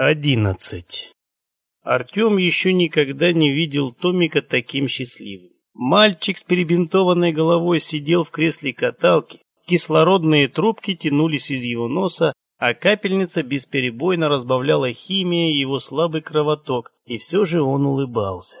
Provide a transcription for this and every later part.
Одиннадцать. Артем еще никогда не видел Томика таким счастливым. Мальчик с перебинтованной головой сидел в кресле каталки, кислородные трубки тянулись из его носа, а капельница бесперебойно разбавляла химией его слабый кровоток, и все же он улыбался.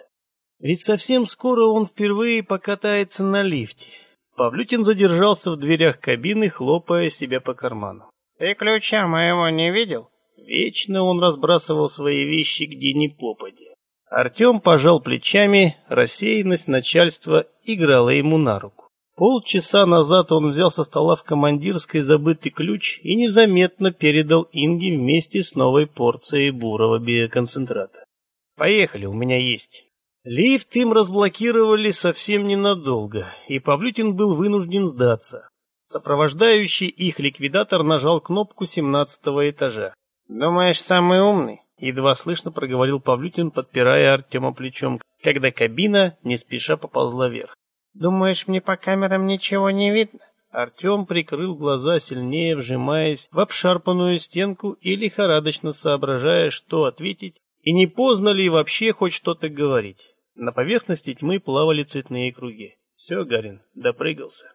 Ведь совсем скоро он впервые покатается на лифте. Павлютин задержался в дверях кабины, хлопая себя по карману. «Ты ключа моего не видел?» Вечно он разбрасывал свои вещи где ни попадя. Артем пожал плечами, рассеянность начальства играла ему на руку. Полчаса назад он взял со стола в командирской забытый ключ и незаметно передал Инге вместе с новой порцией бурого биоконцентрата. «Поехали, у меня есть». Лифт им разблокировали совсем ненадолго, и Павлютин был вынужден сдаться. Сопровождающий их ликвидатор нажал кнопку семнадцатого этажа. «Думаешь, самый умный?» — едва слышно проговорил Павлютин, подпирая Артема плечом, когда кабина не спеша поползла вверх. «Думаешь, мне по камерам ничего не видно?» Артем прикрыл глаза, сильнее вжимаясь в обшарпанную стенку и лихорадочно соображая, что ответить, и не поздно ли вообще хоть что-то говорить. На поверхности тьмы плавали цветные круги. Все, Гарин, допрыгался.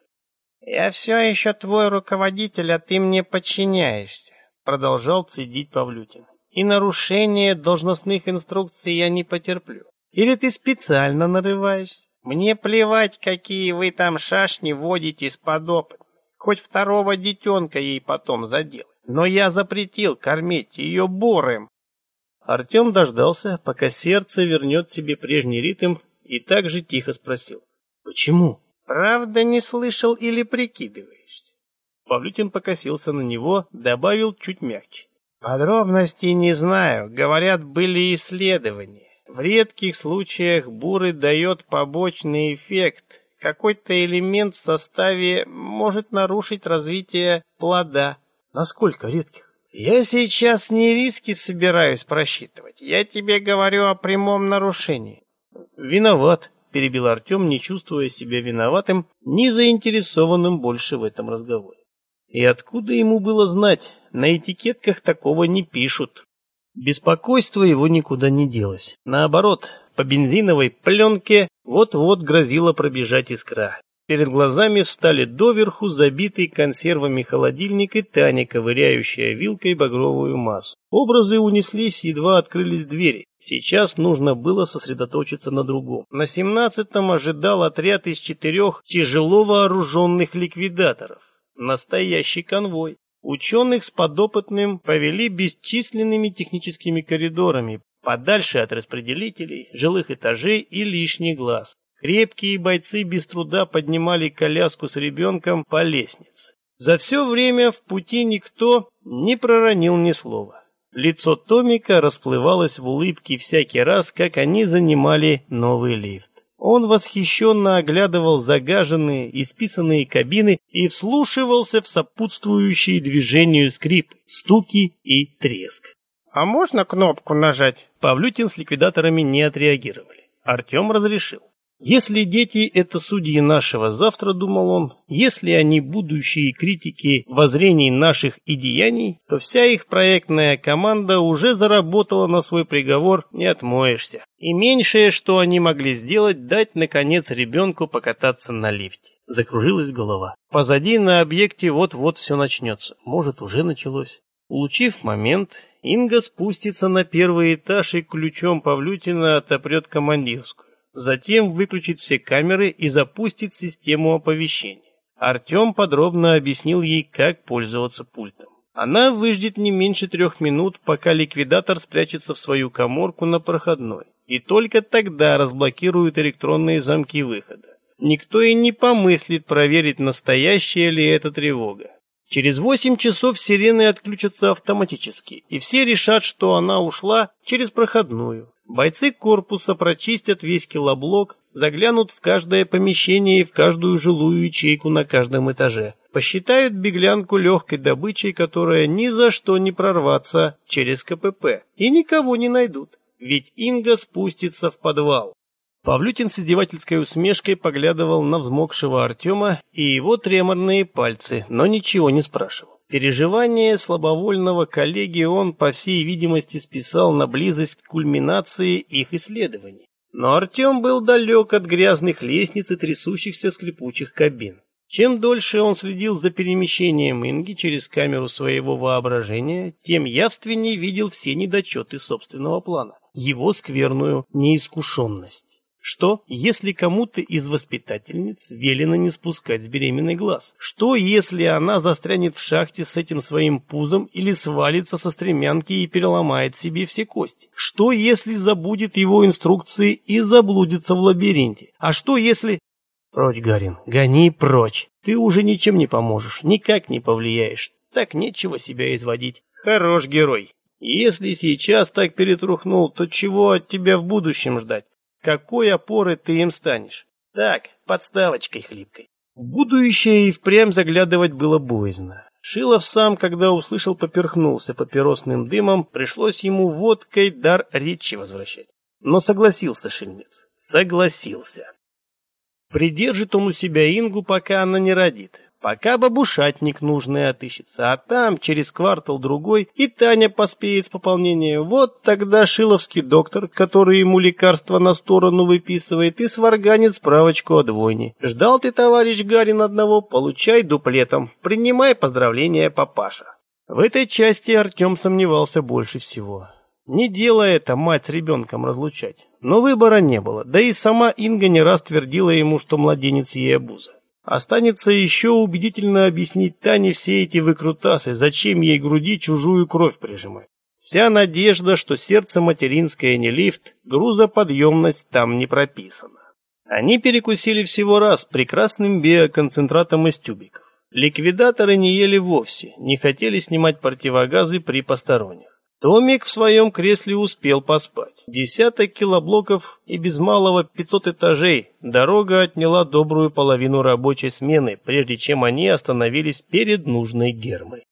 «Я все еще твой руководитель, а ты мне подчиняешься продолжал цедить Павлютин. И нарушение должностных инструкций я не потерплю. Или ты специально нарываешься? Мне плевать, какие вы там шашни водите с подопытной. Хоть второго детенка ей потом заделай. Но я запретил кормить ее бурым. Артем дождался, пока сердце вернет себе прежний ритм, и также тихо спросил. «Почему?» «Правда не слышал или прикидываешь?» Павлютин покосился на него, добавил чуть мягче. Подробностей не знаю, говорят, были исследования. В редких случаях буры дает побочный эффект. Какой-то элемент в составе может нарушить развитие плода. Насколько редких? Я сейчас не риски собираюсь просчитывать. Я тебе говорю о прямом нарушении. Виноват, перебил Артем, не чувствуя себя виноватым, не заинтересованным больше в этом разговоре. И откуда ему было знать, на этикетках такого не пишут. Беспокойство его никуда не делось. Наоборот, по бензиновой пленке вот-вот грозила пробежать искра. Перед глазами встали доверху забитый консервами холодильник и Таня, ковыряющая вилкой багровую массу. Образы унеслись, едва открылись двери. Сейчас нужно было сосредоточиться на другом. На семнадцатом ожидал отряд из четырех тяжело вооруженных ликвидаторов. Настоящий конвой. Ученых с подопытным повели бесчисленными техническими коридорами, подальше от распределителей, жилых этажей и лишних глаз. Крепкие бойцы без труда поднимали коляску с ребенком по лестнице. За все время в пути никто не проронил ни слова. Лицо Томика расплывалось в улыбке всякий раз, как они занимали новый лифт. Он восхищенно оглядывал загаженные, исписанные кабины и вслушивался в сопутствующие движению скрип, стуки и треск. «А можно кнопку нажать?» Павлютин с ликвидаторами не отреагировали. Артем разрешил. Если дети — это судьи нашего завтра, думал он, если они будущие критики воззрений наших и деяний, то вся их проектная команда уже заработала на свой приговор, не отмоешься. И меньшее, что они могли сделать, дать, наконец, ребенку покататься на лифте. Закружилась голова. Позади на объекте вот-вот все начнется. Может, уже началось. Улучив момент, Инга спустится на первый этаж и ключом Павлютина отопрет командирскую. Затем выключит все камеры и запустит систему оповещения. Артем подробно объяснил ей, как пользоваться пультом. Она выждет не меньше трех минут, пока ликвидатор спрячется в свою коморку на проходной. И только тогда разблокирует электронные замки выхода. Никто и не помыслит проверить, настоящая ли это тревога. Через восемь часов сирены отключатся автоматически, и все решат, что она ушла через проходную. Бойцы корпуса прочистят весь килоблок, заглянут в каждое помещение и в каждую жилую ячейку на каждом этаже. Посчитают беглянку легкой добычей, которая ни за что не прорваться через КПП. И никого не найдут, ведь Инга спустится в подвал. Павлютин с издевательской усмешкой поглядывал на взмокшего Артема и его треморные пальцы, но ничего не спрашивал. Переживание слабовольного коллеги он, по всей видимости, списал на близость к кульминации их исследований. Но Артем был далек от грязных лестниц и трясущихся скрипучих кабин. Чем дольше он следил за перемещением Инги через камеру своего воображения, тем явственнее видел все недочеты собственного плана, его скверную неискушенность. Что, если кому-то из воспитательниц велено не спускать с беременной глаз? Что, если она застрянет в шахте с этим своим пузом или свалится со стремянки и переломает себе все кости? Что, если забудет его инструкции и заблудится в лабиринте? А что, если... Прочь, Гарин, гони прочь. Ты уже ничем не поможешь, никак не повлияешь. Так нечего себя изводить. Хорош герой. Если сейчас так перетрухнул, то чего от тебя в будущем ждать? Какой опорой ты им станешь? Так, подставочкой хлипкой. В будущее и впрямь заглядывать было боязно. Шилов сам, когда услышал, поперхнулся папиросным дымом, пришлось ему водкой дар речи возвращать. Но согласился шельмец. Согласился. Придержит он у себя Ингу, пока она не родит. Пока бабушатник нужный отыщется, а там, через квартал-другой, и Таня поспеет с пополнением. Вот тогда шиловский доктор, который ему лекарства на сторону выписывает, и сварганит справочку о двойне. Ждал ты, товарищ Гарин, одного, получай дуплетом. Принимай поздравления, папаша. В этой части Артем сомневался больше всего. Не дело это мать с ребенком разлучать. Но выбора не было, да и сама Инга не раз твердила ему, что младенец ей обуза. Останется еще убедительно объяснить Тане все эти выкрутасы, зачем ей груди чужую кровь прижимать. Вся надежда, что сердце материнское не лифт, грузоподъемность там не прописана. Они перекусили всего раз прекрасным биоконцентратом из тюбиков. Ликвидаторы не ели вовсе, не хотели снимать противогазы при посторонних. Томик в своем кресле успел поспать. Десяток килоблоков и без малого 500 этажей. Дорога отняла добрую половину рабочей смены, прежде чем они остановились перед нужной гермой.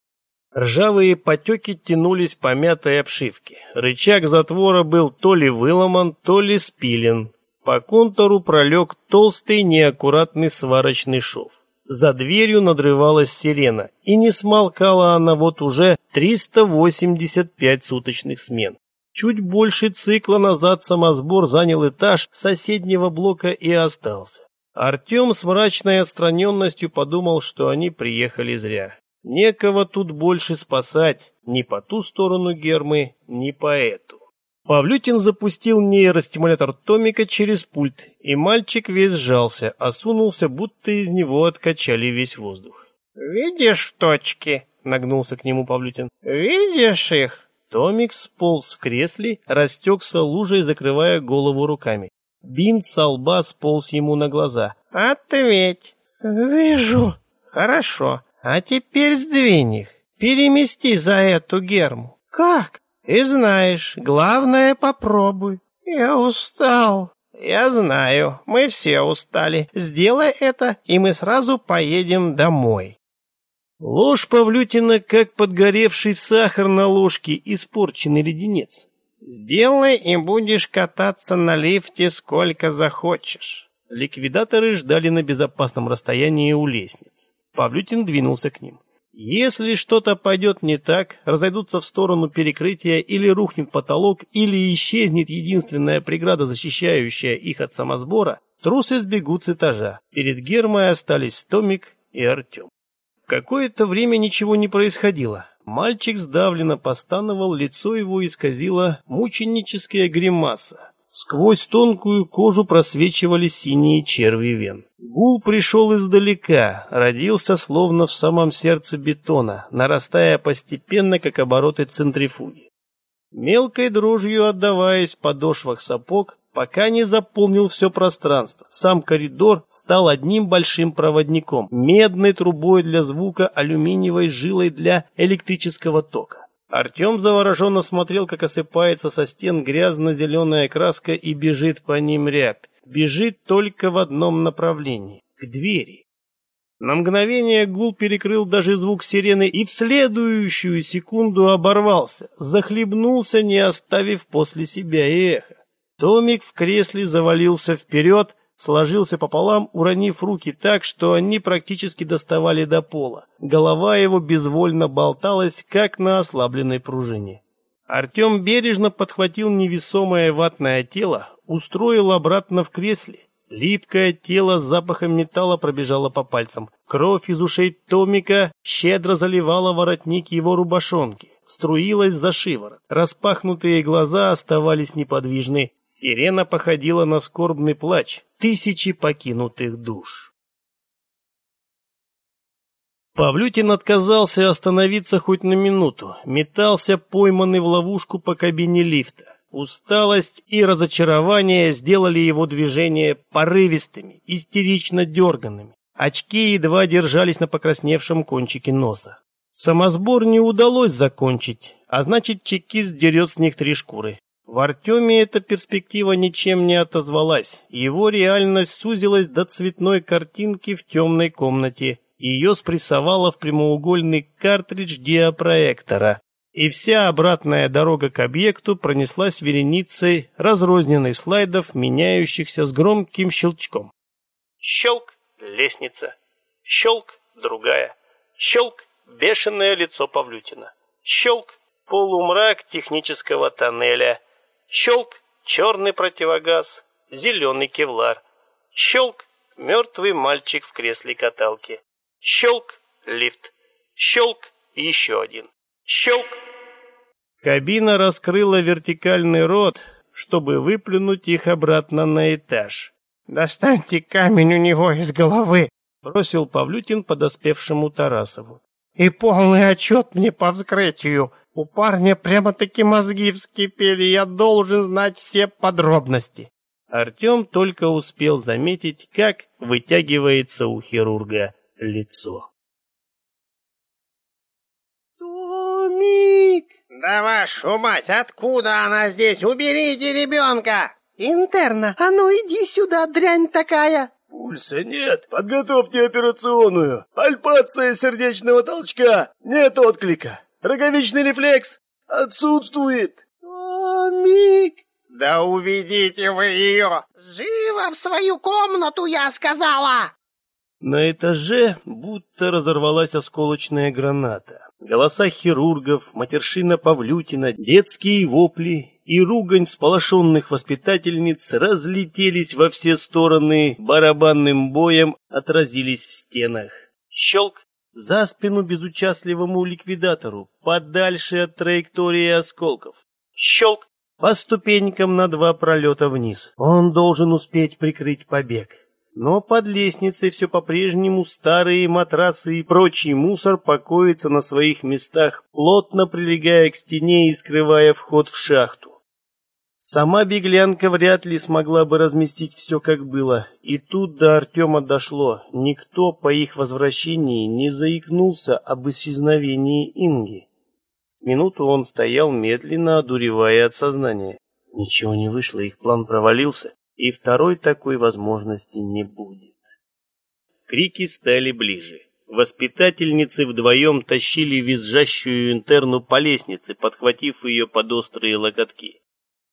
Ржавые потеки тянулись по мятой обшивке. Рычаг затвора был то ли выломан, то ли спилен. По контуру пролег толстый неаккуратный сварочный шов. За дверью надрывалась сирена, и не смолкала она вот уже 385 суточных смен. Чуть больше цикла назад самосбор занял этаж соседнего блока и остался. Артем с мрачной отстраненностью подумал, что они приехали зря. Некого тут больше спасать, ни по ту сторону Гермы, ни по эту. Павлютин запустил нейростимулятор Томика через пульт, и мальчик весь сжался, осунулся, будто из него откачали весь воздух. «Видишь точки?» — нагнулся к нему Павлютин. «Видишь их?» Томик сполз в кресле, растекся лужей, закрывая голову руками. Бинт со лба сполз ему на глаза. «Ответь!» «Вижу!» «Хорошо, а теперь сдвинь их, перемести за эту герму». «Как?» И знаешь, главное попробуй. Я устал. Я знаю, мы все устали. Сделай это, и мы сразу поедем домой. Ложь Павлютина, как подгоревший сахар на ложке, испорченный леденец. Сделай, и будешь кататься на лифте сколько захочешь. Ликвидаторы ждали на безопасном расстоянии у лестниц. Павлютин двинулся к ним. Если что-то пойдет не так, разойдутся в сторону перекрытия или рухнет потолок, или исчезнет единственная преграда, защищающая их от самосбора, трусы сбегут с этажа. Перед Гермой остались Томик и Артем. Какое-то время ничего не происходило. Мальчик сдавленно постановал, лицо его исказило мученическая гримаса. Сквозь тонкую кожу просвечивали синие черви вен. Гул пришел издалека, родился словно в самом сердце бетона, нарастая постепенно, как обороты центрифуги. Мелкой дрожью отдаваясь в подошвах сапог, пока не заполнил все пространство. Сам коридор стал одним большим проводником, медной трубой для звука, алюминиевой жилой для электрического тока. Артем завороженно смотрел, как осыпается со стен грязно-зеленая краска и бежит по ним рябь. Бежит только в одном направлении — к двери. На мгновение гул перекрыл даже звук сирены и в следующую секунду оборвался, захлебнулся, не оставив после себя эхо. Томик в кресле завалился вперед, сложился пополам, уронив руки так, что они практически доставали до пола. Голова его безвольно болталась, как на ослабленной пружине. Артем бережно подхватил невесомое ватное тело, устроил обратно в кресле. Липкое тело с запахом металла пробежало по пальцам. Кровь из ушей Томика щедро заливала воротник его рубашонки струилась за шиворот. Распахнутые глаза оставались неподвижны. Сирена походила на скорбный плач тысячи покинутых душ. Павлютин отказался остановиться хоть на минуту, метался пойманный в ловушку по кабине лифта. Усталость и разочарование сделали его движения порывистыми, истерично дерганными. Очки едва держались на покрасневшем кончике носа. Самосбор не удалось закончить, а значит чекист дерет с них три шкуры. В Артеме эта перспектива ничем не отозвалась. Его реальность сузилась до цветной картинки в темной комнате. Ее спрессовало в прямоугольный картридж диапроектора. И вся обратная дорога к объекту пронеслась вереницей разрозненных слайдов, меняющихся с громким щелчком. Щелк — лестница. Щелк — другая. Щелк бешеное лицо Павлютина. Щелк, полумрак технического тоннеля. Щелк, черный противогаз, зеленый кевлар. Щелк, мертвый мальчик в кресле каталки. Щелк, лифт. Щелк, еще один. Щелк. Кабина раскрыла вертикальный рот, чтобы выплюнуть их обратно на этаж. «Достаньте камень у него из головы!» — бросил Павлютин подоспевшему Тарасову. И полный отчет мне по вскрытию. У парня прямо-таки мозги вскипели, я должен знать все подробности. Артем только успел заметить, как вытягивается у хирурга лицо. Томик! Да вашу мать, откуда она здесь? Уберите ребенка! Интерна, а ну иди сюда, дрянь такая! Пульса нет. Подготовьте операционную. Пальпация сердечного толчка. Нет отклика. Роговичный рефлекс отсутствует. Томик! Да уведите вы ее! Живо в свою комнату, я сказала! На этаже будто разорвалась осколочная граната. Голоса хирургов, матершина Павлютина, детские вопли и ругань сполошенных воспитательниц разлетелись во все стороны, барабанным боем отразились в стенах. Щелк за спину безучастливому ликвидатору, подальше от траектории осколков. Щелк по ступенькам на два пролета вниз. Он должен успеть прикрыть побег. Но под лестницей все по-прежнему старые матрасы и прочий мусор покоятся на своих местах, плотно прилегая к стене и скрывая вход в шахту. Сама беглянка вряд ли смогла бы разместить все как было, и тут до Артема дошло. Никто по их возвращении не заикнулся об исчезновении Инги. С минуту он стоял медленно, одуревая от сознания. Ничего не вышло, их план провалился, и второй такой возможности не будет. Крики стали ближе. Воспитательницы вдвоем тащили визжащую интерну по лестнице, подхватив ее под острые локотки.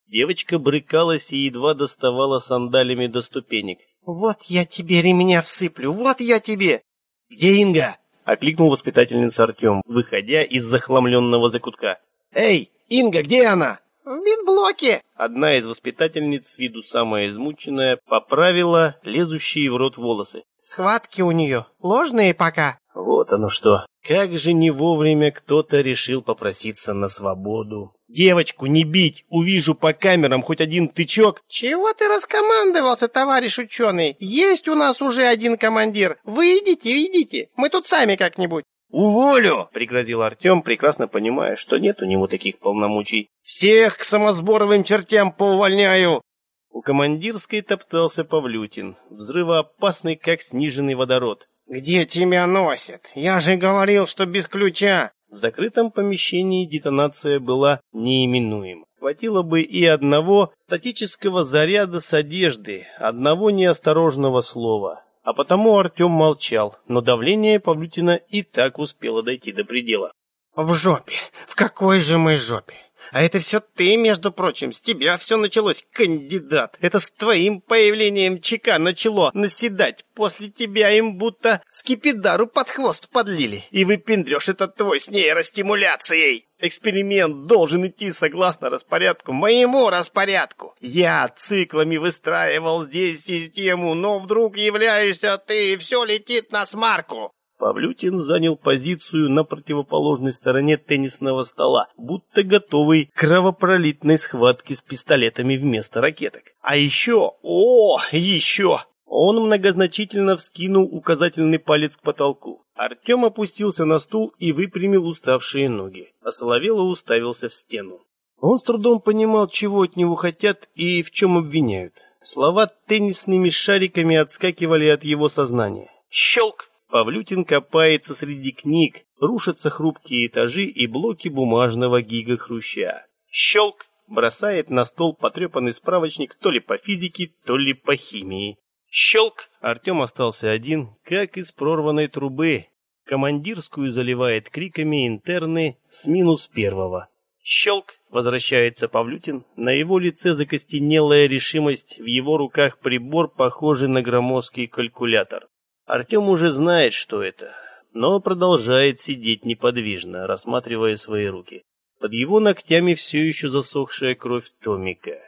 Девочка брыкалась и едва доставала сандалями до ступенек. «Вот я тебе ремня всыплю, вот я тебе!» «Где Инга?» — окликнул воспитательница Артем, выходя из захламленного закутка. «Эй, Инга, где она?» «В медблоке!» Одна из воспитательниц, с виду самая измученная, поправила лезущие в рот волосы. «Схватки у нее ложные пока». Вот оно что. Как же не вовремя кто-то решил попроситься на свободу. Девочку не бить, увижу по камерам хоть один тычок. Чего ты раскомандовался, товарищ ученый? Есть у нас уже один командир. Вы идите, идите. Мы тут сами как-нибудь. «Уволю!» — пригрозил Артем, прекрасно понимая, что нет у него таких полномочий. «Всех к самосборовым чертям поувольняю!» У командирской топтался Павлютин, взрывоопасный, как сниженный водород. «Где тебя носят? Я же говорил, что без ключа!» В закрытом помещении детонация была неименуема. Хватило бы и одного статического заряда с одежды, одного неосторожного слова. А потому Артем молчал, но давление Павлютина и так успело дойти до предела. «В жопе! В какой же мы жопе? А это все ты, между прочим, с тебя все началось, кандидат. Это с твоим появлением ЧК начало наседать. После тебя им будто скипидару под хвост подлили. И выпендрешь этот твой с нейростимуляцией. Эксперимент должен идти согласно распорядку, моему распорядку. Я циклами выстраивал здесь систему, но вдруг являешься ты, и все летит на смарку. Павлютин занял позицию на противоположной стороне теннисного стола, будто готовый к кровопролитной схватке с пистолетами вместо ракеток. А еще, о, еще! Он многозначительно вскинул указательный палец к потолку. Артем опустился на стул и выпрямил уставшие ноги, а Соловело уставился в стену. Он с трудом понимал, чего от него хотят и в чем обвиняют. Слова теннисными шариками отскакивали от его сознания. Щелк! Павлютин копается среди книг, рушатся хрупкие этажи и блоки бумажного гига-хруща. Щелк! Бросает на стол потрепанный справочник то ли по физике, то ли по химии. Щелк! Артем остался один, как из прорванной трубы. Командирскую заливает криками интерны с минус первого. Щелк! Возвращается Павлютин. На его лице закостенелая решимость, в его руках прибор, похожий на громоздкий калькулятор. Артем уже знает, что это, но продолжает сидеть неподвижно, рассматривая свои руки. Под его ногтями все еще засохшая кровь Томика.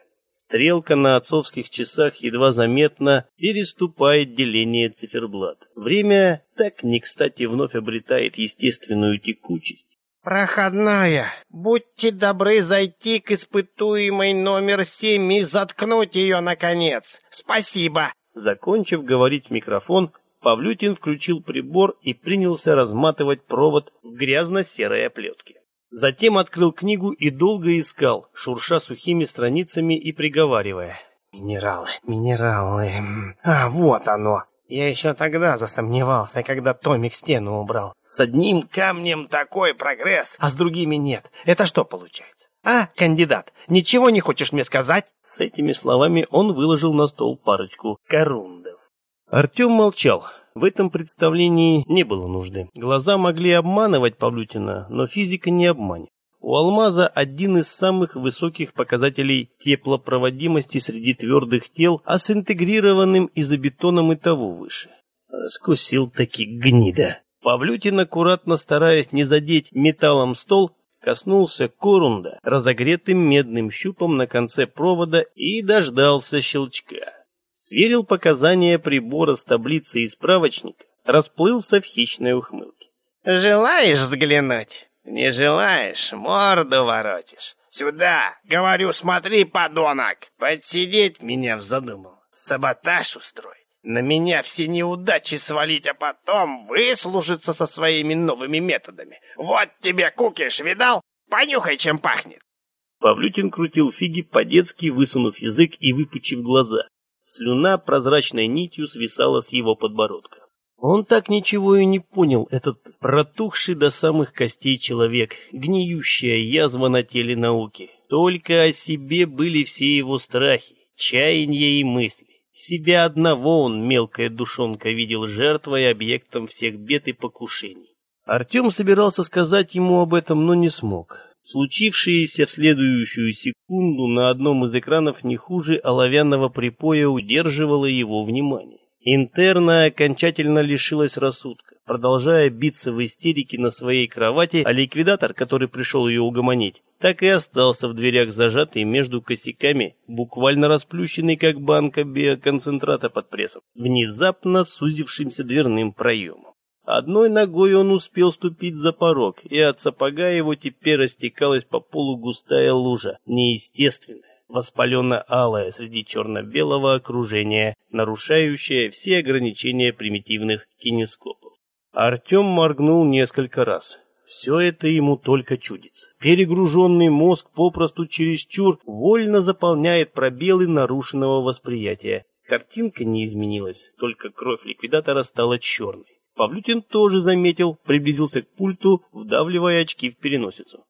Стрелка на отцовских часах едва заметно переступает деление циферблат. Время так не кстати вновь обретает естественную текучесть. «Проходная, будьте добры зайти к испытуемой номер семь и заткнуть ее, наконец. Спасибо!» Закончив говорить в микрофон, Павлютин включил прибор и принялся разматывать провод в грязно-серой оплетке. Затем открыл книгу и долго искал, шурша сухими страницами и приговаривая. «Минералы, минералы... А, вот оно! Я еще тогда засомневался, когда Томик стену убрал. С одним камнем такой прогресс, а с другими нет. Это что получается? А, кандидат, ничего не хочешь мне сказать?» С этими словами он выложил на стол парочку корундов. Артем молчал. В этом представлении не было нужды. Глаза могли обманывать Павлютина, но физика не обманет. У алмаза один из самых высоких показателей теплопроводимости среди твердых тел, а с интегрированным изобетоном и того выше. Скусил таки гнида. Павлютин, аккуратно стараясь не задеть металлом стол, коснулся корунда разогретым медным щупом на конце провода и дождался щелчка сверил показания прибора с таблицей и справочника, расплылся в хищной ухмылке. «Желаешь взглянуть? Не желаешь, морду воротишь. Сюда, говорю, смотри, подонок! Подсидеть меня вздумал, саботаж устроить, на меня все неудачи свалить, а потом выслужиться со своими новыми методами. Вот тебе кукиш, видал? Понюхай, чем пахнет!» Павлютин крутил фиги по-детски, высунув язык и выпучив глаза. Слюна прозрачной нитью свисала с его подбородка. Он так ничего и не понял, этот протухший до самых костей человек, гниющая язва на теле науки. Только о себе были все его страхи, чаяния и мысли. Себя одного он, мелкая душонка, видел жертвой объектом всех бед и покушений. Артем собирался сказать ему об этом, но не смог. Случившееся в следующую секунду на одном из экранов не хуже оловянного припоя удерживало его внимание. Интерна окончательно лишилась рассудка, продолжая биться в истерике на своей кровати, а ликвидатор, который пришел ее угомонить, так и остался в дверях зажатый между косяками, буквально расплющенный как банка биоконцентрата под прессом, внезапно сузившимся дверным проемом. Одной ногой он успел ступить за порог, и от сапога его теперь растекалась по полу густая лужа, неестественная, воспаленно-алая среди черно-белого окружения, нарушающая все ограничения примитивных кинескопов. Артем моргнул несколько раз. Все это ему только чудится. Перегруженный мозг попросту чересчур вольно заполняет пробелы нарушенного восприятия. Картинка не изменилась, только кровь ликвидатора стала черной. Павлютин тоже заметил, приблизился к пульту, вдавливая очки в переносицу.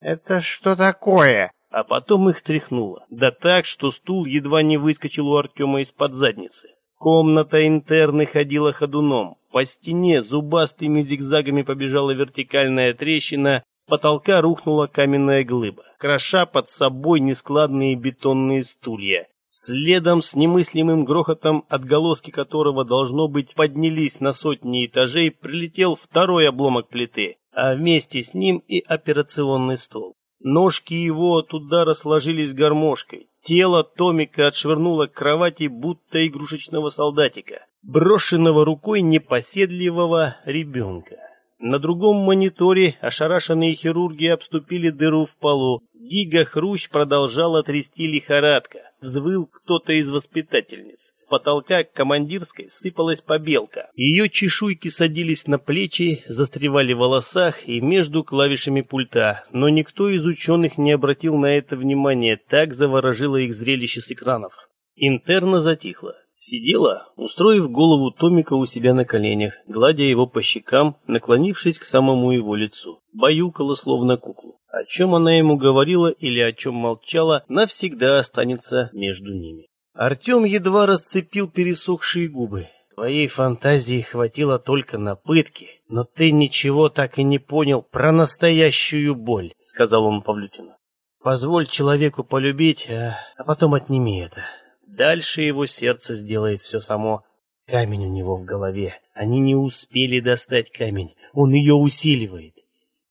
«Это что такое?» А потом их тряхнуло. Да так, что стул едва не выскочил у Артема из-под задницы. Комната интерны ходила ходуном. По стене зубастыми зигзагами побежала вертикальная трещина, с потолка рухнула каменная глыба, кроша под собой нескладные бетонные стулья. Следом с немыслимым грохотом, отголоски которого, должно быть, поднялись на сотни этажей, прилетел второй обломок плиты, а вместе с ним и операционный стол. Ножки его от удара сложились гармошкой. Тело Томика отшвырнуло к кровати, будто игрушечного солдатика, брошенного рукой непоседливого ребенка. На другом мониторе ошарашенные хирурги обступили дыру в полу. Гига Хрущ продолжала трясти лихорадка. Взвыл кто-то из воспитательниц. С потолка к командирской сыпалась побелка. Ее чешуйки садились на плечи, застревали в волосах и между клавишами пульта. Но никто из ученых не обратил на это внимания, так заворожило их зрелище с экранов. Интерна затихла. Сидела, устроив голову Томика у себя на коленях, гладя его по щекам, наклонившись к самому его лицу. Баюкала словно куклу. О чем она ему говорила или о чем молчала, навсегда останется между ними. Артем едва расцепил пересохшие губы. Твоей фантазии хватило только на пытки, но ты ничего так и не понял про настоящую боль, сказал он Павлютину. Позволь человеку полюбить, а, а потом отними это. Дальше его сердце сделает все само. Камень у него в голове. Они не успели достать камень. Он ее усиливает.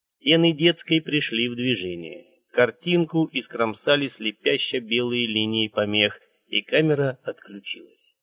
Стены детской пришли в движение. Картинку искромсали слепяще белые линии помех, и камера отключилась.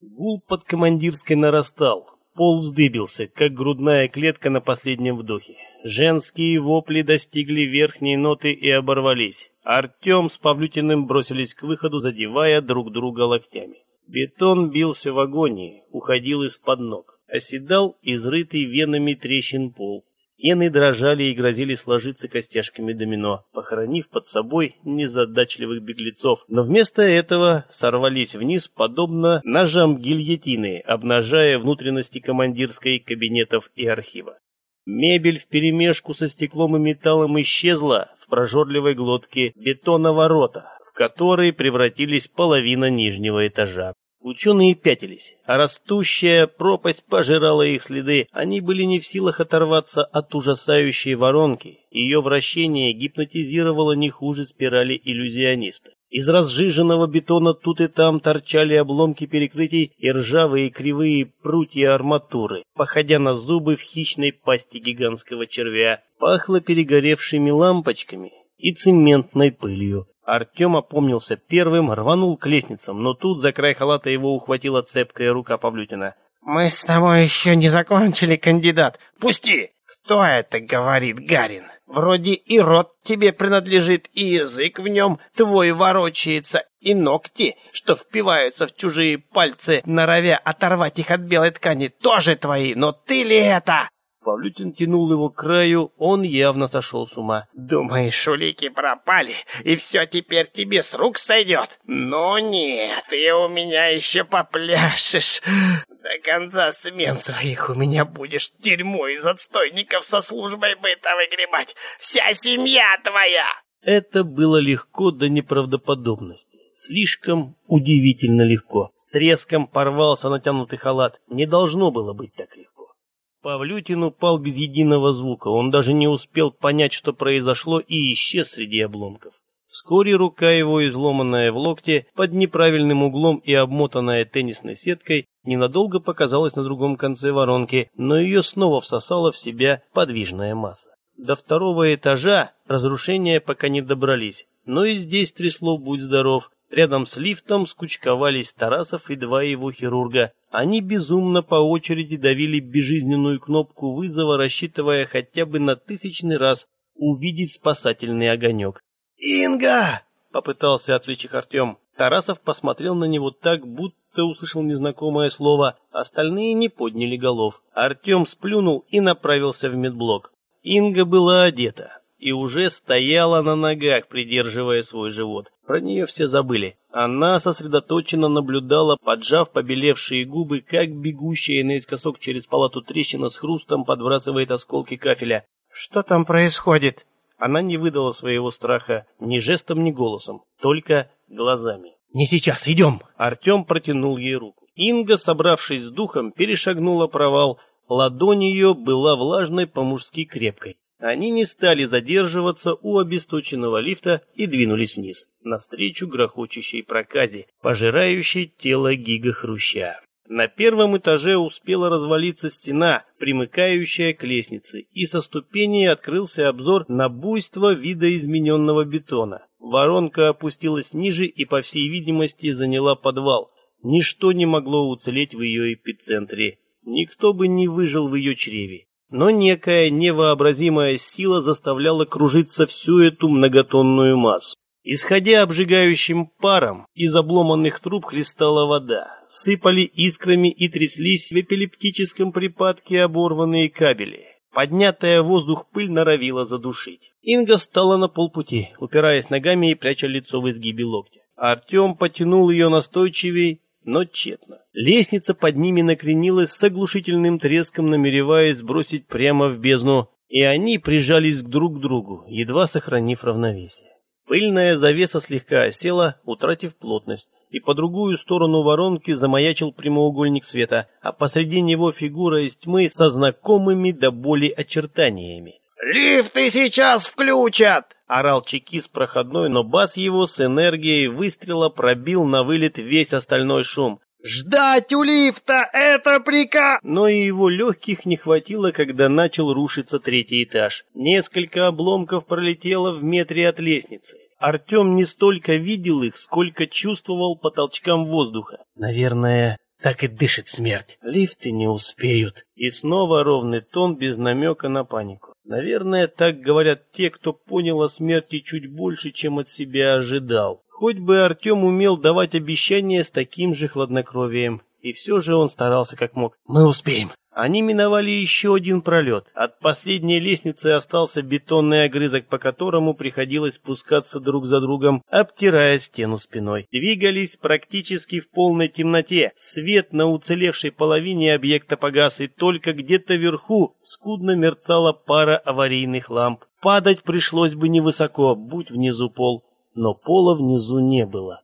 Гул под командирской нарастал. Пол вздыбился, как грудная клетка на последнем вдохе. Женские вопли достигли верхней ноты и оборвались. Артем с Павлютиным бросились к выходу, задевая друг друга локтями. Бетон бился в агонии, уходил из-под ног. Оседал изрытый венами трещин пол. Стены дрожали и грозили сложиться костяшками домино, похоронив под собой незадачливых беглецов. Но вместо этого сорвались вниз, подобно ножам гильотины, обнажая внутренности командирской кабинетов и архива. Мебель вперемешку со стеклом и металлом исчезла в прожорливой глотке бетона ворота, в которые превратились половина нижнего этажа. Ученые пятились, а растущая пропасть пожирала их следы. Они были не в силах оторваться от ужасающей воронки. Ее вращение гипнотизировало не хуже спирали иллюзиониста. Из разжиженного бетона тут и там торчали обломки перекрытий и ржавые кривые прутья арматуры, походя на зубы в хищной пасти гигантского червя. Пахло перегоревшими лампочками и цементной пылью. Артем опомнился первым, рванул к лестницам, но тут за край халата его ухватила цепкая рука Павлютина. «Мы с тобой еще не закончили, кандидат. Пусти!» «Кто это говорит, Гарин? Вроде и рот тебе принадлежит, и язык в нем твой ворочается, и ногти, что впиваются в чужие пальцы, норовя оторвать их от белой ткани, тоже твои, но ты ли это?» Павлютин тянул его к краю, он явно сошел с ума. «Думаешь, улики пропали, и все теперь тебе с рук сойдет? Ну нет, ты у меня еще попляшешь. До конца смен своих у меня будешь тюрьму из отстойников со службой быта выгребать. Вся семья твоя!» Это было легко до неправдоподобности. Слишком удивительно легко. С треском порвался натянутый халат. Не должно было быть так легко. Павлютин упал без единого звука. Он даже не успел понять, что произошло, и исчез среди обломков. Вскоре рука его, изломанная в локте, под неправильным углом и обмотанная теннисной сеткой, ненадолго показалась на другом конце воронки, но ее снова всосала в себя подвижная масса. До второго этажа разрушения пока не добрались, но и здесь трясло «Будь здоров», Рядом с лифтом скучковались Тарасов и два его хирурга. Они безумно по очереди давили безжизненную кнопку вызова, рассчитывая хотя бы на тысячный раз увидеть спасательный огонек. «Инга!» — попытался отвлечь их Артем. Тарасов посмотрел на него так, будто услышал незнакомое слово. Остальные не подняли голов. Артем сплюнул и направился в медблок. Инга была одета и уже стояла на ногах, придерживая свой живот. Про нее все забыли. Она сосредоточенно наблюдала, поджав побелевшие губы, как бегущая наискосок через палату трещина с хрустом подбрасывает осколки кафеля. «Что там происходит?» Она не выдала своего страха ни жестом, ни голосом, только глазами. «Не сейчас, идем!» Артем протянул ей руку. Инга, собравшись с духом, перешагнула провал. Ладонь ее была влажной по-мужски крепкой. Они не стали задерживаться у обесточенного лифта и двинулись вниз, навстречу грохочущей проказе, пожирающей тело гига-хруща. На первом этаже успела развалиться стена, примыкающая к лестнице, и со ступеней открылся обзор на буйство видоизмененного бетона. Воронка опустилась ниже и, по всей видимости, заняла подвал. Ничто не могло уцелеть в ее эпицентре. Никто бы не выжил в ее чреве но некая невообразимая сила заставляла кружиться всю эту многотонную массу. Исходя обжигающим паром, из обломанных труб хлестала вода, сыпали искрами и тряслись в эпилептическом припадке оборванные кабели. Поднятая в воздух пыль норовила задушить. Инга встала на полпути, упираясь ногами и пряча лицо в изгибе локтя. Артем потянул ее настойчивей, но тщетно. Лестница под ними накренилась с оглушительным треском, намереваясь сбросить прямо в бездну, и они прижались друг к другу, едва сохранив равновесие. Пыльная завеса слегка осела, утратив плотность, и по другую сторону воронки замаячил прямоугольник света, а посреди него фигура из тьмы со знакомыми до боли очертаниями. «Лифты сейчас включат!» — орал чекист проходной, но бас его с энергией выстрела пробил на вылет весь остальной шум. «Ждать у лифта! Это приказ!» Но и его легких не хватило, когда начал рушиться третий этаж. Несколько обломков пролетело в метре от лестницы. Артем не столько видел их, сколько чувствовал по толчкам воздуха. Наверное, так и дышит смерть. Лифты не успеют. И снова ровный тон без намека на панику. Наверное, так говорят те, кто понял о смерти чуть больше, чем от себя ожидал. Хоть бы Артем умел давать обещания с таким же хладнокровием. И все же он старался как мог. «Мы успеем!» Они миновали еще один пролет. От последней лестницы остался бетонный огрызок, по которому приходилось спускаться друг за другом, обтирая стену спиной. Двигались практически в полной темноте. Свет на уцелевшей половине объекта погас, и только где-то вверху скудно мерцала пара аварийных ламп. Падать пришлось бы невысоко, будь внизу пол. Но пола внизу не было.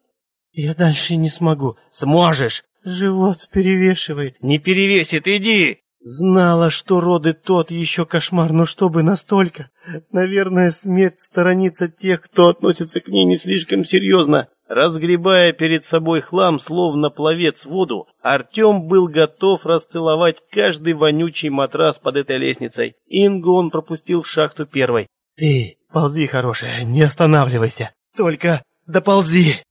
«Я дальше не смогу». «Сможешь!» Живот перевешивает. Не перевесит, иди! Знала, что роды тот еще кошмар, но чтобы настолько. Наверное, смерть сторонится тех, кто относится к ней не слишком серьезно. Разгребая перед собой хлам, словно пловец в воду, Артем был готов расцеловать каждый вонючий матрас под этой лестницей. Ингу он пропустил в шахту первой. «Ты ползи, хорошая, не останавливайся. Только доползи!»